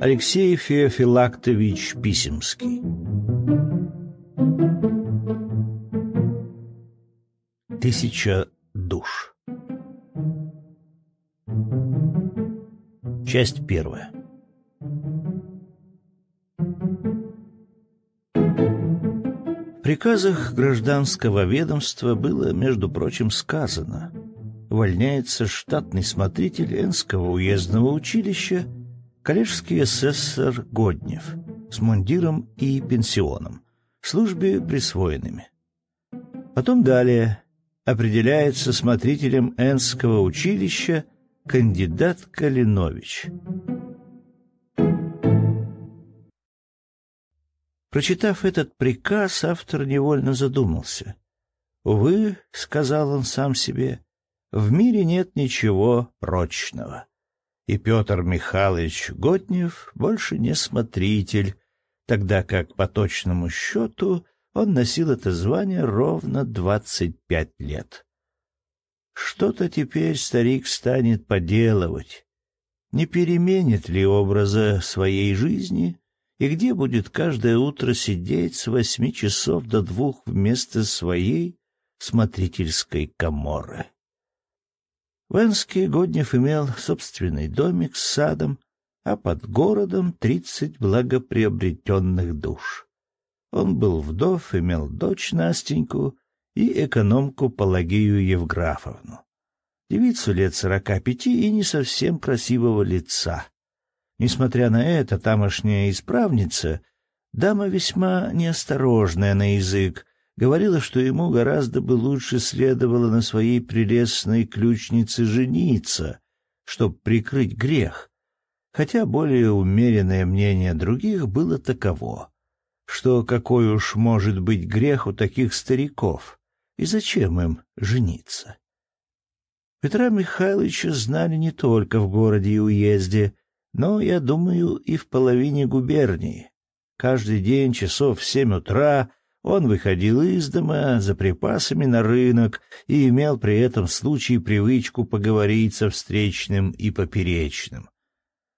Алексей Феофилактович Писемский. Тысяча душ. Часть первая приказах гражданского ведомства было, между прочим, сказано увольняется штатный смотритель Энского уездного училища коллежский асессор Годнев с мундиром и пенсионом, службе присвоенными. Потом далее определяется смотрителем Энского училища кандидат Калинович. Прочитав этот приказ, автор невольно задумался. «Увы», — сказал он сам себе, — «в мире нет ничего прочного» и Петр Михайлович Готнев больше не смотритель, тогда как по точному счету он носил это звание ровно двадцать пять лет. Что-то теперь старик станет поделывать. Не переменит ли образа своей жизни и где будет каждое утро сидеть с восьми часов до двух вместо своей смотрительской коморы? В Энске Годнев имел собственный домик с садом, а под городом тридцать благоприобретенных душ. Он был вдов, имел дочь Настеньку и экономку Палагию Евграфовну. Девицу лет сорока пяти и не совсем красивого лица. Несмотря на это, тамошняя исправница, дама весьма неосторожная на язык, говорила, что ему гораздо бы лучше следовало на своей прелестной ключнице жениться, чтоб прикрыть грех, хотя более умеренное мнение других было таково, что какой уж может быть грех у таких стариков, и зачем им жениться. Петра Михайловича знали не только в городе и уезде, но, я думаю, и в половине губернии. Каждый день часов в семь утра он выходил из дома за припасами на рынок и имел при этом случай привычку поговорить со встречным и поперечным.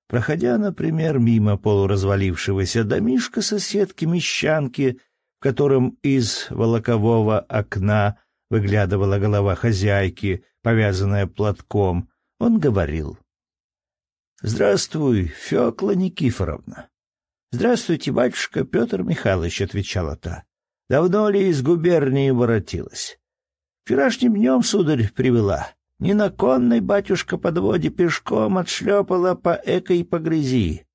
Проходя, например, мимо полуразвалившегося домишка соседки-мещанки, в котором из волокового окна выглядывала голова хозяйки, повязанная платком, он говорил. — Здравствуй, Фёкла Никифоровна. — Здравствуйте, батюшка Петр Михайлович, — отвечала та. Давно ли из губернии воротилась? Вчерашним днем, сударь, привела. Не на конной батюшка подводе пешком отшлепала по экой по грязи.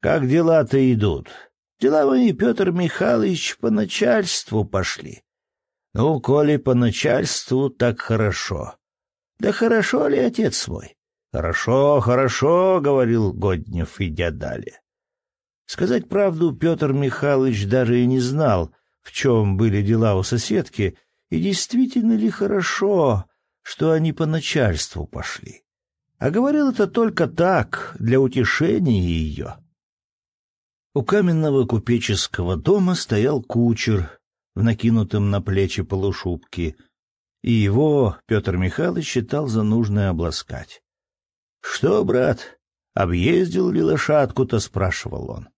Как дела-то идут? Дела мои, Петр Михайлович, по начальству пошли. Ну, коли по начальству, так хорошо. Да хорошо ли отец свой? Хорошо, хорошо, — говорил Годнев, идя далее. Сказать правду, Петр Михайлович даже и не знал, в чем были дела у соседки, и действительно ли хорошо, что они по начальству пошли. А говорил это только так, для утешения ее. У каменного купеческого дома стоял кучер в накинутом на плечи полушубке, и его Петр Михайлович считал за нужное обласкать. — Что, брат, объездил ли лошадку-то? — спрашивал он.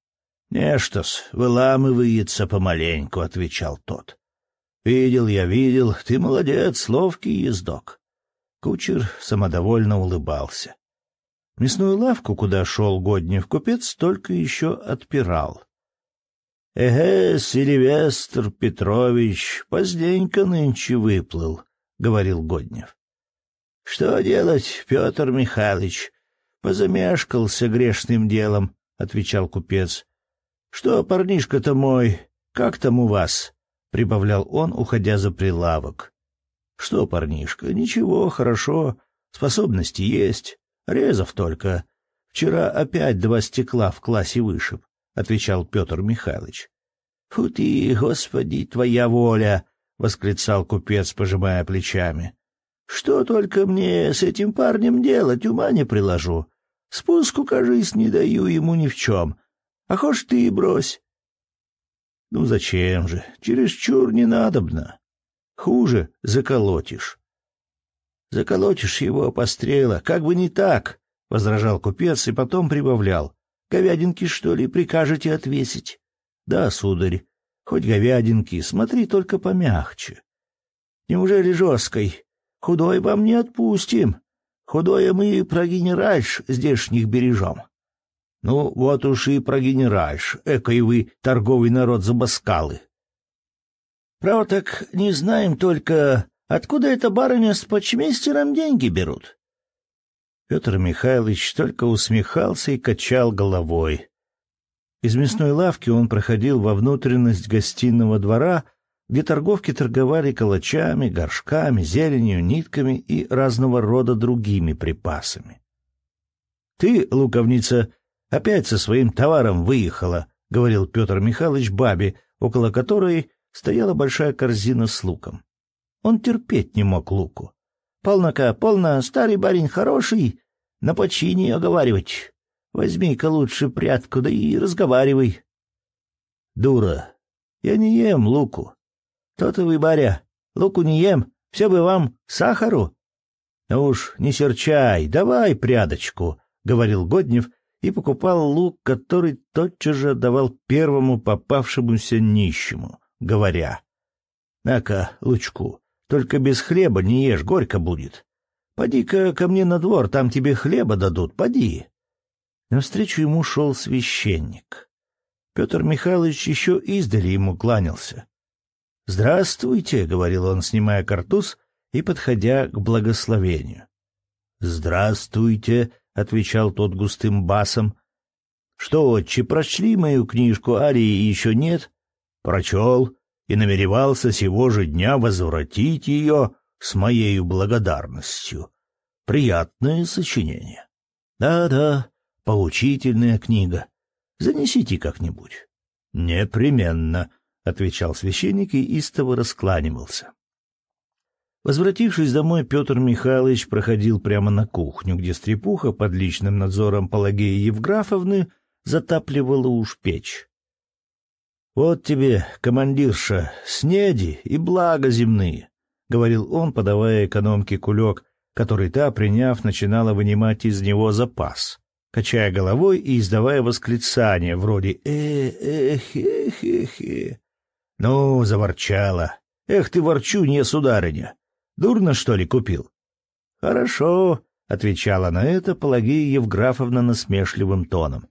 «Нечто-с, выламывается помаленьку», — отвечал тот. «Видел я, видел, ты молодец, ловкий ездок». Кучер самодовольно улыбался. Мясную лавку, куда шел Годнев купец, только еще отпирал. — Эге, Сильвестр Петрович, поздненько нынче выплыл, — говорил Годнев. — Что делать, Петр Михайлович? Позамешкался грешным делом, — отвечал купец. Что, парнишка-то мой, как там у вас? прибавлял он, уходя за прилавок. Что, парнишка, ничего, хорошо, способности есть, резов только. Вчера опять два стекла в классе вышиб, отвечал Петр Михайлович. Фу ты, господи, твоя воля, восклицал купец, пожимая плечами. Что только мне с этим парнем делать, ума не приложу. Спуску, кажись, не даю ему ни в чем. А хошь ты и брось. Ну зачем же? Чересчур не надобно. хуже заколотишь. Заколотишь его пострела, как бы не так, — возражал купец и потом прибавлял. Говядинки, что ли, прикажете отвесить? Да, сударь, хоть говядинки, смотри только помягче. Неужели жесткой? Худой вам не отпустим. Худое мы про генеральш здешних бережем. Ну, вот уж и про генеральш, экой вы торговый народ забаскалы. Право так не знаем только, откуда эта барыня с почмейстером деньги берут. Петр Михайлович только усмехался и качал головой. Из мясной лавки он проходил во внутренность гостиного двора, где торговки торговали калачами, горшками, зеленью, нитками и разного рода другими припасами. — Ты, луковница, опять со своим товаром выехала, — говорил Петр Михайлович бабе, около которой стояла большая корзина с луком. Он терпеть не мог луку. — Полнока, полно, старый барин хороший, на почине оговаривать. Возьми-ка лучше прятку, да и разговаривай. — Дура, я не ем луку, то-то вы, баря, луку не ем, все бы вам сахару. — Ну уж не серчай, давай прядочку, — говорил Годнев и покупал лук, который тотчас же отдавал первому попавшемуся нищему, говоря. — На-ка, лучку, только без хлеба не ешь, горько будет. Поди-ка ко мне на двор, там тебе хлеба дадут, поди. Навстречу ему шел священник. Петр Михайлович еще издали ему кланялся. «Здравствуйте», — говорил он, снимая картуз и подходя к благословению. «Здравствуйте», — отвечал тот густым басом. «Что, отче, прочли мою книжку, Арии еще нет?» «Прочел и намеревался сего же дня возвратить ее с моею благодарностью. Приятное сочинение. Да-да, поучительная книга. Занесите как-нибудь». «Непременно», — отвечал священник и истово раскланивался. Возвратившись домой, Петр Михайлович проходил прямо на кухню, где стрепуха под личным надзором Пелагеи Евграфовны затапливала уж печь. — Вот тебе, командирша, снеди и блага земные, — говорил он, подавая экономке кулек, который та, приняв, начинала вынимать из него запас, качая головой и издавая восклицания вроде «э-э-хе-хе-хе». Ну, заворчала. Эх ты, ворчунья, сударыня. Дурно, что ли, купил? Хорошо, отвечала на это Пелагея Евграфовна насмешливым тоном.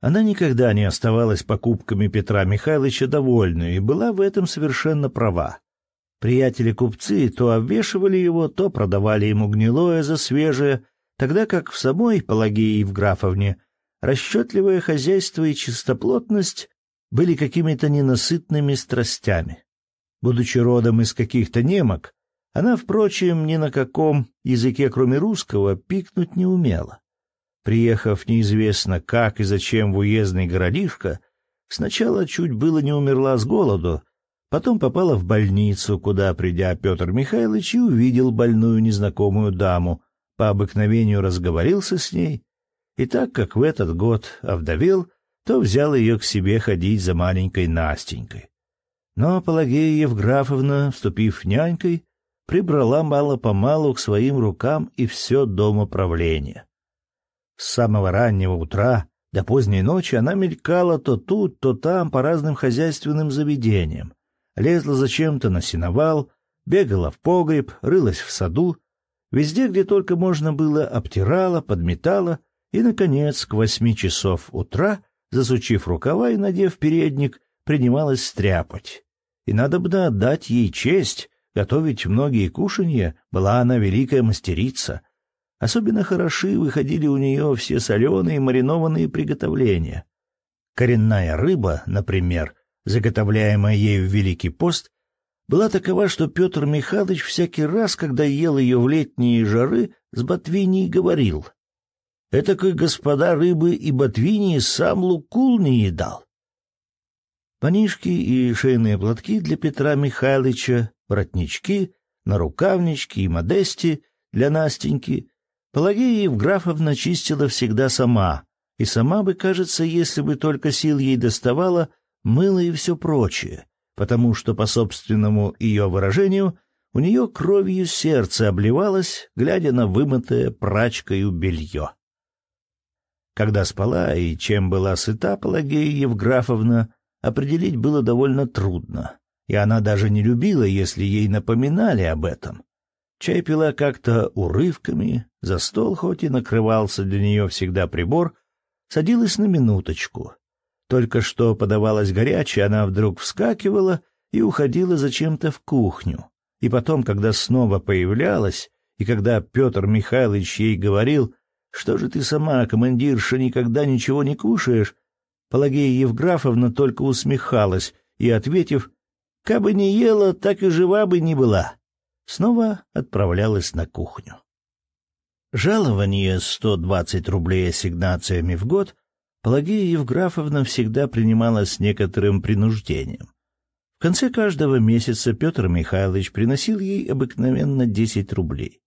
Она никогда не оставалась покупками Петра Михайловича довольной и была в этом совершенно права. Приятели-купцы то обвешивали его, то продавали ему гнилое за свежее, тогда как в самой Пелагее Евграфовне расчетливое хозяйство и чистоплотность были какими-то ненасытными страстями. Будучи родом из каких-то немок, она, впрочем, ни на каком языке, кроме русского, пикнуть не умела. Приехав неизвестно как и зачем в уездный городишко, сначала чуть было не умерла с голоду, потом попала в больницу, куда, придя Петр Михайлович, и увидел больную незнакомую даму, по обыкновению разговорился с ней, и так как в этот год овдовел, то взял ее к себе ходить за маленькой Настенькой. Но Пелагея Евграфовна, вступив нянькой, прибрала мало-помалу к своим рукам и все домоправление. С самого раннего утра до поздней ночи она мелькала то тут, то там по разным хозяйственным заведениям, лезла зачем-то на сеновал, бегала в погреб, рылась в саду, везде, где только можно было, обтирала, подметала и, наконец, к восьми часов утра засучив рукава и надев передник, принималась стряпать. И надо бы отдать ей честь, готовить многие кушанья была она великая мастерица. Особенно хороши выходили у нее все соленые маринованные приготовления. Коренная рыба, например, заготовляемая ею в Великий пост, была такова, что Петр Михайлович всякий раз, когда ел ее в летние жары, с Ботвиней говорил — Этакой господа рыбы и ботвини сам Лукул не едал. Манишки и шейные платки для Петра Михайловича, воротнички, нарукавнички и модести для Настеньки Пелагея Евграфовна чистила всегда сама, и сама бы, кажется, если бы только сил ей доставало, мыла и все прочее, потому что, по собственному ее выражению, у нее кровью сердце обливалось, глядя на вымытое прачкою белье. Когда спала и чем была сыта Пелагея Евграфовна, определить было довольно трудно, и она даже не любила, если ей напоминали об этом. Чай пила как-то урывками, за стол хоть и накрывался для нее всегда прибор, садилась на минуточку. Только что подавалась горячая, она вдруг вскакивала и уходила зачем-то в кухню. И потом, когда снова появлялась, и когда Петр Михайлович ей говорил, что же ты сама, командирша, никогда ничего не кушаешь, Пелагея Евграфовна только усмехалась и, ответив, «Кабы не ела, так и жива бы не была», снова отправлялась на кухню. Жалование 120 рублей ассигнациями в год Пелагея Евграфовна всегда принимала с некоторым принуждением. В конце каждого месяца Петр Михайлович приносил ей обыкновенно 10 рублей.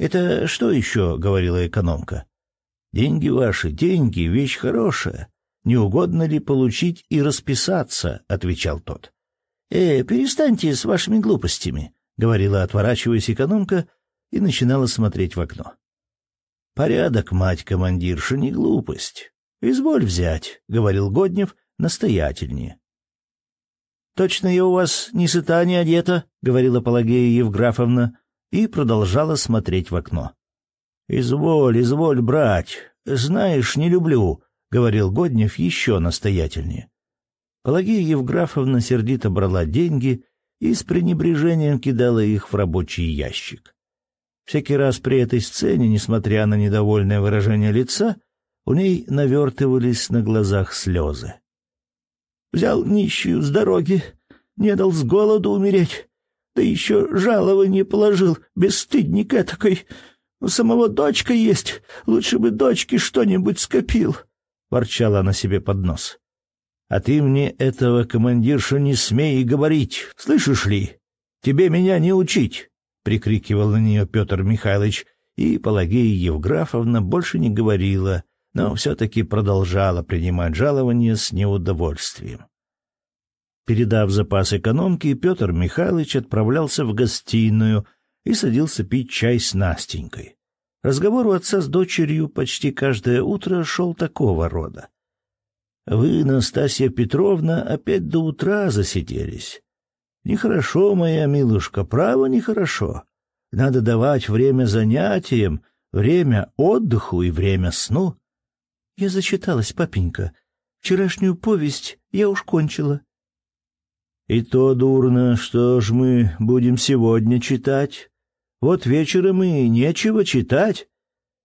«Это что еще?» — говорила экономка. «Деньги ваши, деньги, вещь хорошая. Не угодно ли получить и расписаться?» — отвечал тот. «Э, перестаньте с вашими глупостями», — говорила, отворачиваясь экономка, и начинала смотреть в окно. «Порядок, мать командирша, не глупость. Изволь взять», — говорил Годнев настоятельнее. «Точно я у вас не сыта, не одета», — говорила Пелагея Евграфовна и продолжала смотреть в окно. «Изволь, изволь брать. Знаешь, не люблю», — говорил Годнев еще настоятельнее. Пелагея Евграфовна сердито брала деньги и с пренебрежением кидала их в рабочий ящик. Всякий раз при этой сцене, несмотря на недовольное выражение лица, у ней навертывались на глазах слезы. Взял нищую с дороги, не дал с голоду умереть, да еще жалование положил, бесстыдник этакой. У самого дочка есть, лучше бы дочке что-нибудь скопил, — ворчала она себе под нос. — А ты мне этого, командирша, не смей говорить, слышишь ли? Тебе меня не учить, — прикрикивал на нее Петр Михайлович, и Пелагея Евграфовна больше не говорила, но все-таки продолжала принимать жалование с неудовольствием. Передав запас экономки, Петр Михайлович отправлялся в гостиную и садился пить чай с Настенькой. Разговор у отца с дочерью почти каждое утро шел такого рода. «Вы, Настасья Петровна, опять до утра засиделись. Нехорошо, моя милушка, право нехорошо. Надо давать время занятиям, время отдыху и время сну. Я зачиталась, папенька. Вчерашнюю повесть я уж кончила. И то дурно, что ж мы будем сегодня читать. Вот вечером и нечего читать.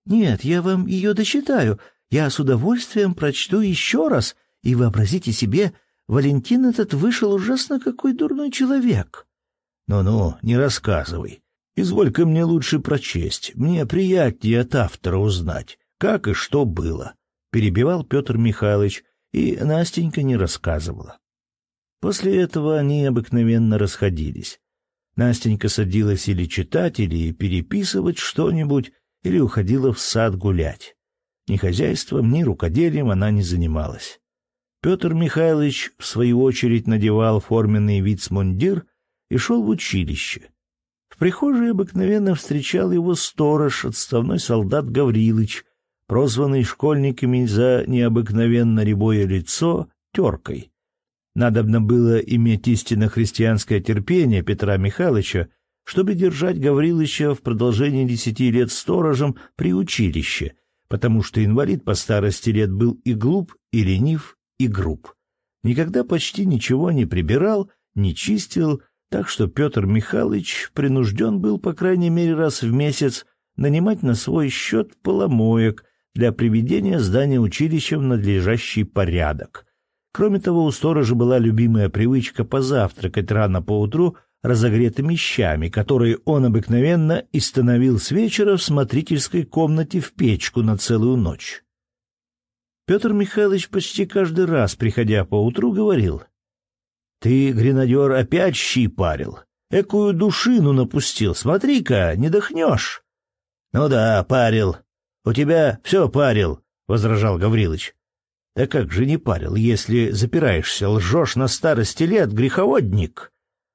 Нет, я вам ее дочитаю. Я с удовольствием прочту еще раз. И вообразите себе, Валентин этот вышел ужасно какой дурной человек. Ну-ну, не рассказывай. Изволь-ка мне лучше прочесть. Мне приятнее от автора узнать, как и что было перебивал Петр Михайлович, и Настенька не рассказывала. После этого они обыкновенно расходились. Настенька садилась или читать, или переписывать что-нибудь, или уходила в сад гулять. Ни хозяйством, ни рукоделием она не занималась. Петр Михайлович, в свою очередь, надевал форменный вицмундир и шел в училище. В прихожей обыкновенно встречал его сторож, отставной солдат Гаврилыч, прозванный школьниками за необыкновенно рябое лицо теркой. Надобно было иметь истинно христианское терпение Петра Михайловича, чтобы держать Гаврилыча в продолжении десяти лет сторожем при училище, потому что инвалид по старости лет был и глуп, и ленив, и груб. Никогда почти ничего не прибирал, не чистил, так что Петр Михайлович принужден был, по крайней мере, раз в месяц нанимать на свой счет поломоек — для приведения здания училища в надлежащий порядок. Кроме того, у сторожа была любимая привычка позавтракать рано поутру разогретыми щами, которые он обыкновенно и становил с вечера в смотрительской комнате в печку на целую ночь. Петр Михайлович почти каждый раз, приходя поутру, говорил, «Ты, гренадер, опять щи парил, экую душину напустил, смотри-ка, не дохнешь». «Ну да, парил», у тебя все парил, — возражал Гаврилыч. — Да как же не парил, если запираешься, лжешь на старости лет, греховодник?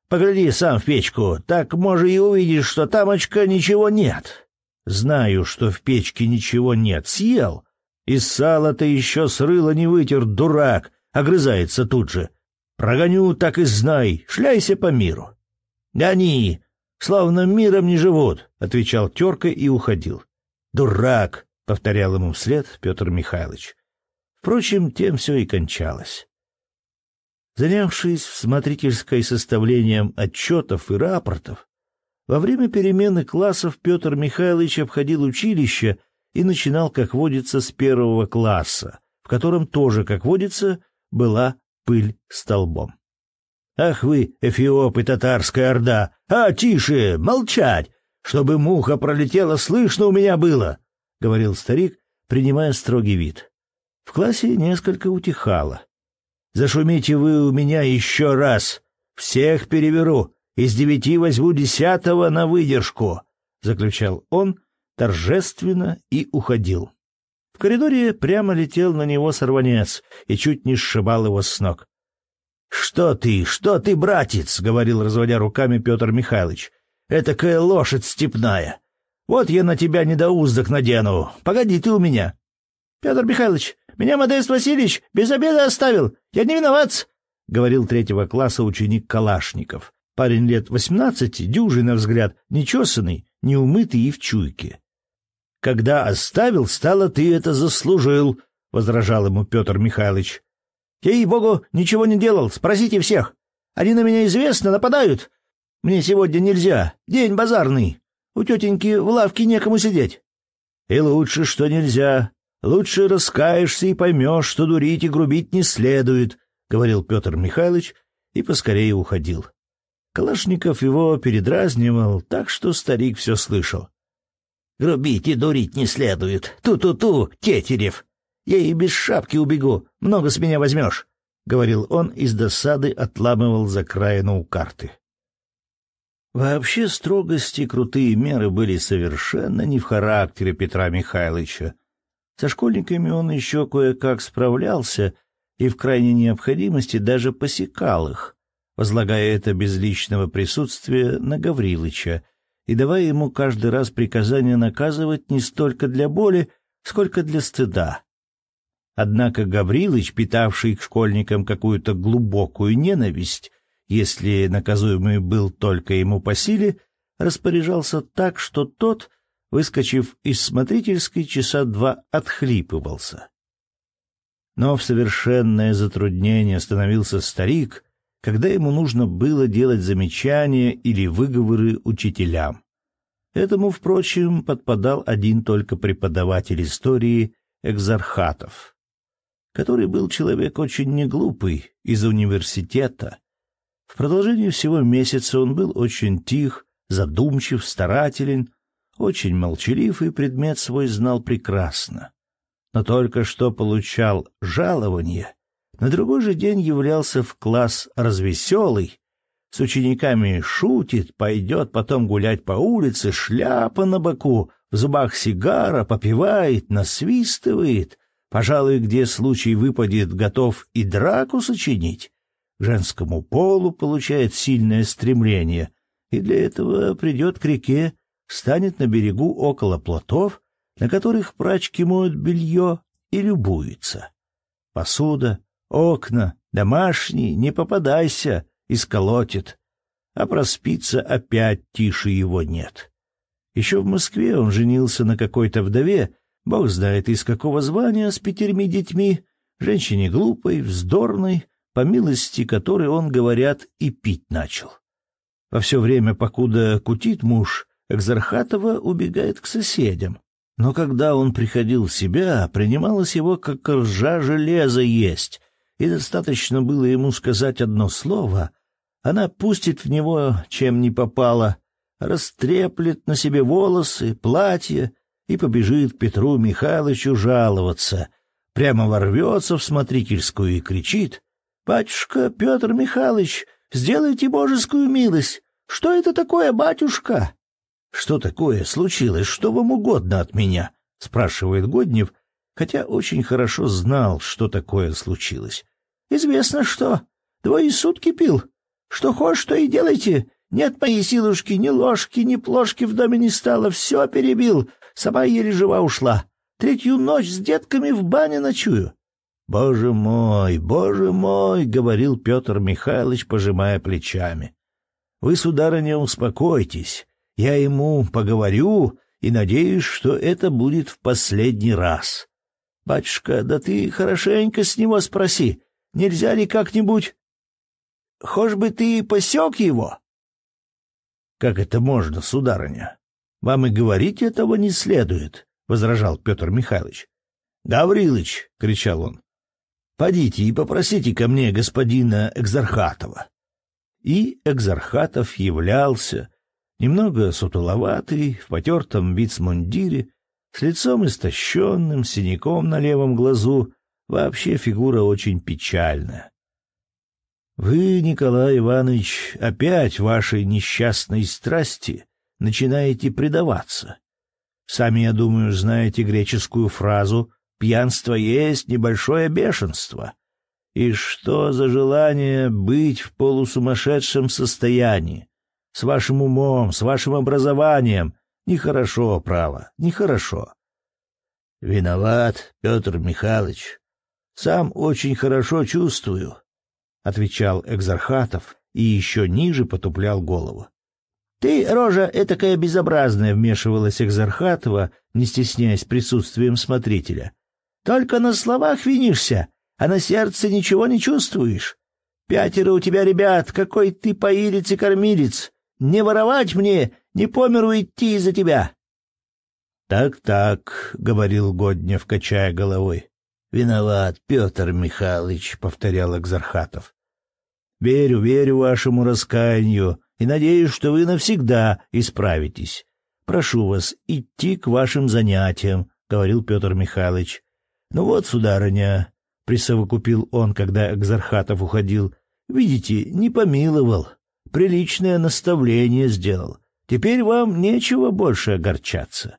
Погляди сам в печку, так, может, и увидишь, что тамочка ничего нет. Знаю, что в печке ничего нет. Съел. И сало-то еще с рыла не вытер, дурак. Огрызается тут же. Прогоню, так и знай. Шляйся по миру. Гони. Словно миром не живут, — отвечал терка и уходил. Дурак, — повторял ему вслед Петр Михайлович. Впрочем, тем все и кончалось. Занявшись в смотрительской составлением отчетов и рапортов, во время перемены классов Петр Михайлович обходил училище и начинал, как водится, с первого класса, в котором тоже, как водится, была пыль столбом. «Ах вы, эфиопы, татарская орда! А, тише, молчать! Чтобы муха пролетела, слышно у меня было!» — говорил старик, принимая строгий вид. В классе несколько утихало. «Зашумите вы у меня еще раз! Всех переверу! Из девяти возьму десятого на выдержку!» — заключал он торжественно и уходил. В коридоре прямо летел на него сорванец и чуть не сшибал его с ног. «Что ты, что ты, братец?» — говорил, разводя руками Петр Михайлович. «Этакая лошадь степная. Вот я на тебя недоуздок надену. Погоди ты у меня». «Петр Михайлович, меня Модест Васильевич без обеда оставил. Я не виноват», — говорил третьего класса ученик Калашников. Парень лет восемнадцати, дюжий на взгляд, нечесанный, неумытый и в чуйке. «Когда оставил, стало, ты это заслужил», — возражал ему Петр Михайлович. Ей-богу, ничего не делал, спросите всех. Они на меня известно, нападают. Мне сегодня нельзя, день базарный. У тетеньки в лавке некому сидеть. И лучше, что нельзя. Лучше раскаешься и поймешь, что дурить и грубить не следует, — говорил Петр Михайлович и поскорее уходил. Калашников его передразнивал, так что старик все слышал. — Грубить и дурить не следует. Ту-ту-ту, Тетерев! Я и без шапки убегу, много с меня возьмешь, — говорил он и с досады отламывал за краину у карты. Вообще строгости крутые меры были совершенно не в характере Петра Михайловича. Со школьниками он еще кое-как справлялся и в крайней необходимости даже посекал их, возлагая это без личного присутствия на Гаврилыча и давая ему каждый раз приказание наказывать не столько для боли, сколько для стыда. Однако Гаврилыч, питавший к школьникам какую-то глубокую ненависть, если наказуемый был только ему по силе, распоряжался так, что тот, выскочив из смотрительской, часа два отхлипывался. Но в совершенное затруднение становился старик, когда ему нужно было делать замечания или выговоры учителям. Этому, впрочем, подпадал один только преподаватель истории экзархатов который был человек очень неглупый, из университета. В продолжении всего месяца он был очень тих, задумчив, старателен, очень молчалив и предмет свой знал прекрасно. Но только что получал жалование, на другой же день являлся в класс развеселый, с учениками шутит, пойдет потом гулять по улице, шляпа на боку, в зубах сигара, попивает, насвистывает, Пожалуй, где случай выпадет, готов и драку сочинить. Женскому полу получает сильное стремление, и для этого придет к реке, станет на берегу около плотов, на которых прачки моют белье и любуются. Посуда, окна, домашние, не попадайся, исколотит. А проспиться опять тише его нет. Еще в Москве он женился на какой-то вдове, Бог знает, из какого звания, с пятерми детьми, женщине глупой, вздорной, по милости которой он, говорят, и пить начал. Во все время, покуда кутит муж, Экзархатова убегает к соседям. Но когда он приходил в себя, принималось его, как ржа железа есть, и достаточно было ему сказать одно слово, она пустит в него, чем не попало, растреплет на себе волосы, платье, и побежит Петру Михайловичу жаловаться. Прямо ворвется в смотрительскую и кричит. «Батюшка Петр Михайлович, сделайте божескую милость! Что это такое, батюшка?» «Что такое случилось? Что вам угодно от меня?» — спрашивает Годнев, хотя очень хорошо знал, что такое случилось. «Известно что. Двое сутки пил. Что хочешь, то и делайте. Нет моей силушки, ни ложки, ни плошки в доме не стало. Все перебил. Сама еле жива ушла. Третью ночь с детками в бане ночую. «Боже мой, боже мой!» — говорил Петр Михайлович, пожимая плечами. «Вы, сударыня, успокойтесь. Я ему поговорю и надеюсь, что это будет в последний раз. Батюшка, да ты хорошенько с него спроси, нельзя ли как-нибудь... Хошь бы ты посек его?» «Как это можно, сударыня? Вам и говорить этого не следует», — возражал Петр Михайлович. «Гаврилыч!» — кричал он. Подите и попросите ко мне господина Экзархатова. И Экзархатов являлся, немного сутуловатый, в потертом вицмундире, с лицом истощенным, синяком на левом глазу, вообще фигура очень печальная. Вы, Николай Иванович, опять вашей несчастной страсти начинаете предаваться. Сами, я думаю, знаете греческую фразу Пьянство есть небольшое бешенство. И что за желание быть в полусумасшедшем состоянии? С вашим умом, с вашим образованием. Нехорошо, право, нехорошо. Виноват, Петр Михайлович. Сам очень хорошо чувствую, — отвечал Экзархатов и еще ниже потуплял голову. — Ты, рожа этакая безобразная, — вмешивалась Экзархатова, не стесняясь присутствием смотрителя. Только на словах винишься, а на сердце ничего не чувствуешь. Пятеро у тебя ребят, какой ты поилец и кормилец. Не воровать мне, не по миру идти из-за тебя. «Так-так», — говорил Годнев, качая головой. «Виноват, Петр Михайлович», — повторял Экзархатов. «Верю, верю вашему раскаянию и надеюсь, что вы навсегда исправитесь. Прошу вас идти к вашим занятиям», — говорил Петр Михайлович. «Ну вот, сударыня», — присовокупил он, когда Экзархатов уходил, — «видите, не помиловал, приличное наставление сделал. Теперь вам нечего больше огорчаться».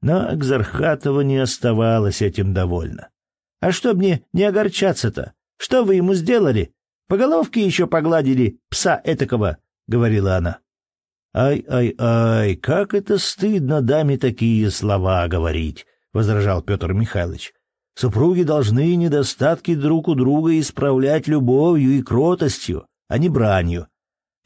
Но Экзархатова не оставалось этим довольно. «А что мне не огорчаться-то? Что вы ему сделали? По головке еще погладили пса этакого», — говорила она. «Ай-ай-ай, как это стыдно даме такие слова говорить», — возражал Петр Михайлович. Супруги должны недостатки друг у друга исправлять любовью и кротостью, а не бранью.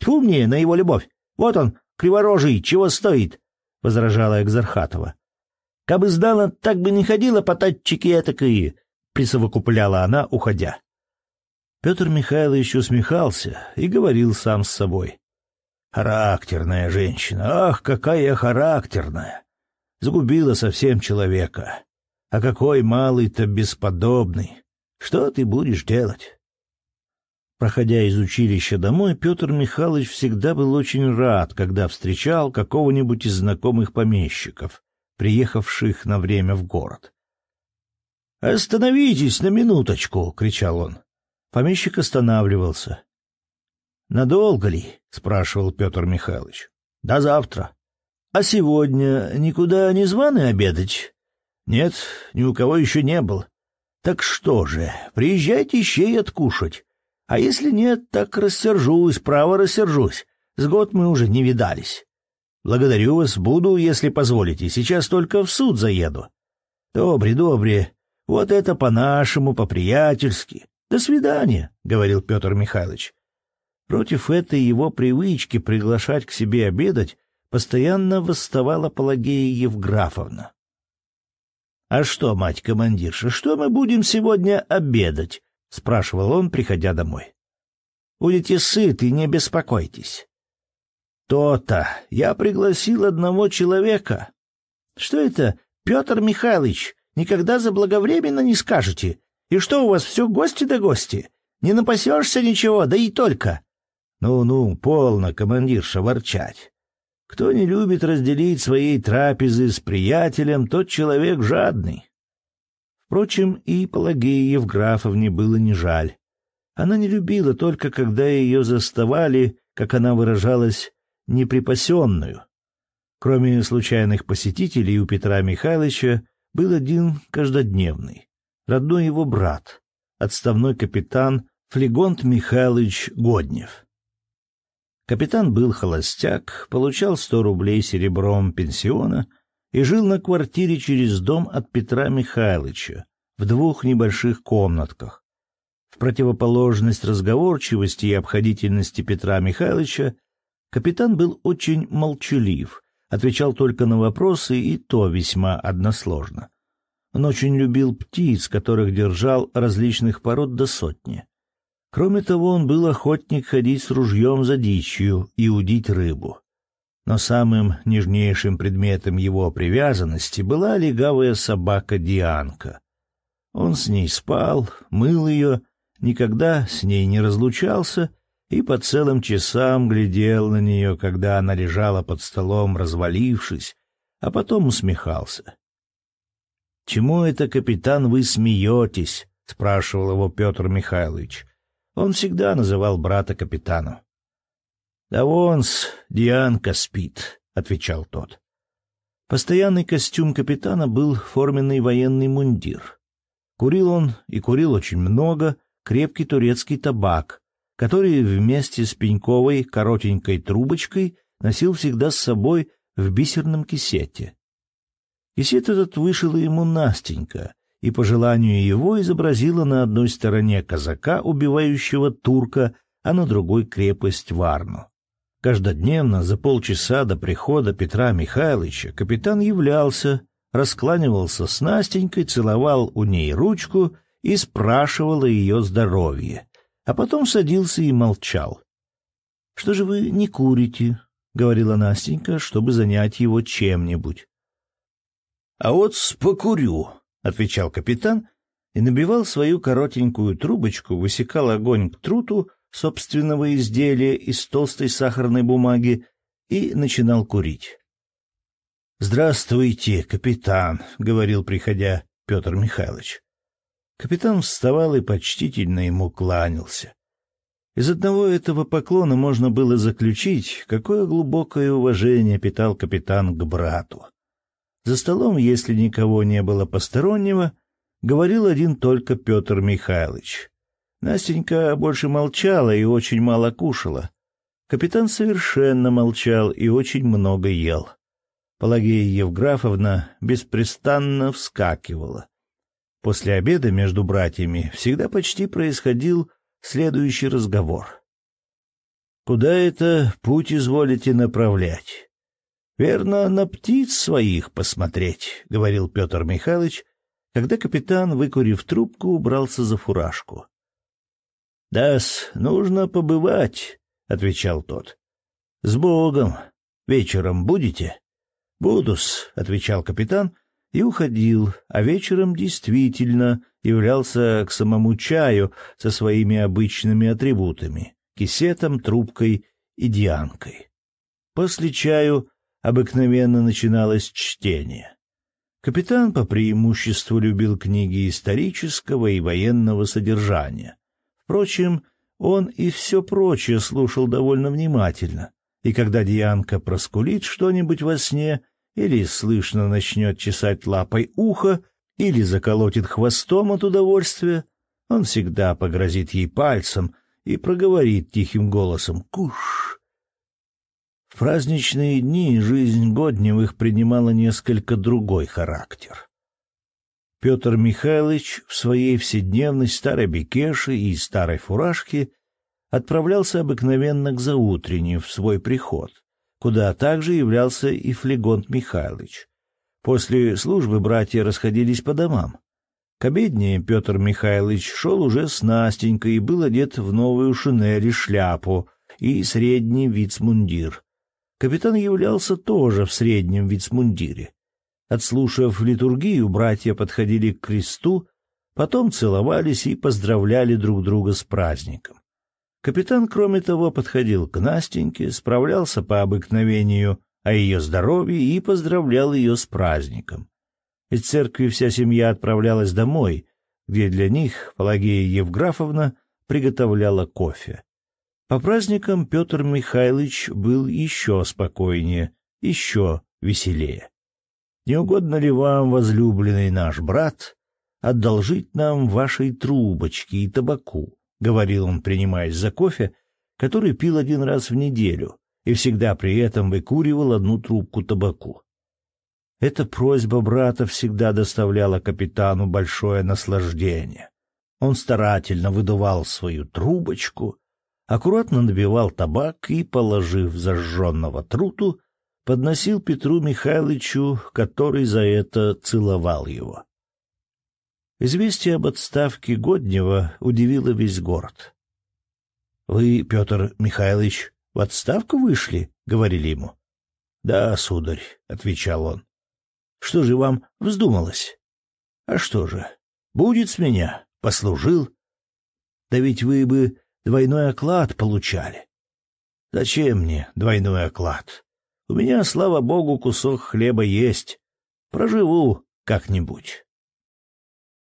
Тьфу мне на его любовь! Вот он, криворожий, чего стоит! — возражала Экзархатова. — Кабы знала, так бы не ходила по татчике этакие, — присовокупляла она, уходя. Петр Михайлович усмехался и говорил сам с собой. «Характерная женщина! Ах, какая характерная! Загубила совсем человека. А какой малый-то бесподобный! Что ты будешь делать? Проходя из училища домой, Петр Михайлович всегда был очень рад, когда встречал какого-нибудь из знакомых помещиков, приехавших на время в город. «Остановитесь на минуточку!» — кричал он. Помещик останавливался. «Надолго ли?» — спрашивал Петр Михайлович. «До завтра». «А сегодня никуда не званы обедать?» Нет, ни у кого еще не был. Так что же, приезжайте щей откушать. А если нет, так рассержусь, право рассержусь. С год мы уже не видались. Благодарю вас, буду, если позволите. Сейчас только в суд заеду. Добре, добре. Вот это по-нашему, по-приятельски. До свидания, — говорил Петр Михайлович. Против этой его привычки приглашать к себе обедать постоянно восставала Пелагея Евграфовна. «А что, мать-командирша, что мы будем сегодня обедать?» — спрашивал он, приходя домой. «Будете сыты, не беспокойтесь». «То-то! Я пригласил одного человека». «Что это, Петр Михайлович? Никогда заблаговременно не скажете. И что у вас все гости да гости? Не напасешься ничего, да и только». «Ну-ну, полно, командирша, ворчать. Кто не любит разделить своей трапезы с приятелем, тот человек жадный. Впрочем, и Пелагее Евграфовне было не жаль. Она не любила только, когда ее заставали, как она выражалась, неприпасенную. Кроме случайных посетителей у Петра Михайловича был один каждодневный, родной его брат, отставной капитан Флегонт Михайлович Годнев. Капитан был холостяк, получал сто рублей серебром пенсиона и жил на квартире через дом от Петра Михайловича в двух небольших комнатках. В противоположность разговорчивости и обходительности Петра Михайловича капитан был очень молчалив, отвечал только на вопросы и то весьма односложно. Он очень любил птиц, которых держал различных пород до сотни. Кроме того, он был охотник ходить с ружьем за дичью и удить рыбу. Но самым нежнейшим предметом его привязанности была легавая собака Дианка. Он с ней спал, мыл ее, никогда с ней не разлучался и по целым часам глядел на нее, когда она лежала под столом, развалившись, а потом усмехался. «Чему это, капитан, вы смеетесь?» — спрашивал его Петр Михайлович. Он всегда называл брата капитану. «Да вон-с, Дианка спит», — отвечал тот. Постоянный костюм капитана был форменный военный мундир. Курил он, и курил очень много, крепкий турецкий табак, который вместе с пеньковой коротенькой трубочкой носил всегда с собой в бисерном кисете. Кисет этот вышел ему Настенька, и по желанию его изобразила на одной стороне казака, убивающего турка, а на другой — крепость Варну. Каждодневно за полчаса до прихода Петра Михайловича капитан являлся, раскланивался с Настенькой, целовал у ней ручку и спрашивал о ее здоровье, а потом садился и молчал. — Что же вы не курите? — говорила Настенька, чтобы занять его чем-нибудь. — А вот покурю, — отвечал капитан и набивал свою коротенькую трубочку, высекал огонь к труту собственного изделия из толстой сахарной бумаги и начинал курить. «Здравствуйте, капитан», — говорил, приходя Петр Михайлович. Капитан вставал и почтительно ему кланялся. Из одного этого поклона можно было заключить, какое глубокое уважение питал капитан к брату. За столом, если никого не было постороннего, говорил один только Петр Михайлович. Настенька больше молчала и очень мало кушала. Капитан совершенно молчал и очень много ел. Пелагея Евграфовна беспрестанно вскакивала. После обеда между братьями всегда почти происходил следующий разговор. «Куда это путь изволите направлять?» Верно, на птиц своих посмотреть, — говорил Петр Михайлович, когда капитан, выкурив трубку, убрался за фуражку. — Да-с, нужно побывать, — отвечал тот. — С Богом. Вечером будете? — Буду-с, — отвечал капитан и уходил, а вечером действительно являлся к самому чаю со своими обычными атрибутами — кисетом, трубкой и дианкой. После чаю обыкновенно начиналось чтение. Капитан по преимуществу любил книги исторического и военного содержания. Впрочем, он и все прочее слушал довольно внимательно, и когда Дианка проскулит что-нибудь во сне или слышно начнет чесать лапой ухо, или заколотит хвостом от удовольствия, он всегда погрозит ей пальцем и проговорит тихим голосом «Куш!» В праздничные дни жизнь Годневых принимала несколько другой характер. Петр Михайлович в своей вседневной старой бекеше и старой фуражке отправлялся обыкновенно к заутренне в свой приход, куда также являлся и Флегонт Михайлович. После службы братья расходились по домам. К обедне Петр Михайлович шел уже с Настенькой и был одет в новую шинель и шляпу и средний вицмундир, Капитан являлся тоже в среднем вицмундире. Отслушав литургию, братья подходили к кресту, потом целовались и поздравляли друг друга с праздником. Капитан, кроме того, подходил к Настеньке, справлялся по обыкновению о ее здоровье и поздравлял ее с праздником. Из церкви вся семья отправлялась домой, где для них Пелагея Евграфовна приготовляла кофе. По праздникам Петр Михайлович был еще спокойнее, еще веселее. «Не угодно ли вам, возлюбленный наш брат, одолжить нам вашей трубочки и табаку?» — говорил он, принимаясь за кофе, который пил один раз в неделю и всегда при этом выкуривал одну трубку табаку. Эта просьба брата всегда доставляла капитану большое наслаждение. Он старательно выдувал свою трубочку, аккуратно набивал табак и, положив зажженного труту, подносил Петру Михайловичу, который за это целовал его. Известие об отставке Годнева удивило весь город. — Вы, Петр Михайлович, в отставку вышли? — говорили ему. — Да, сударь, — отвечал он. — Что же вам вздумалось? — А что же, будет с меня, послужил. Да ведь вы бы двойной оклад получали. — Зачем мне двойной оклад? У меня, слава богу, кусок хлеба есть. Проживу как-нибудь.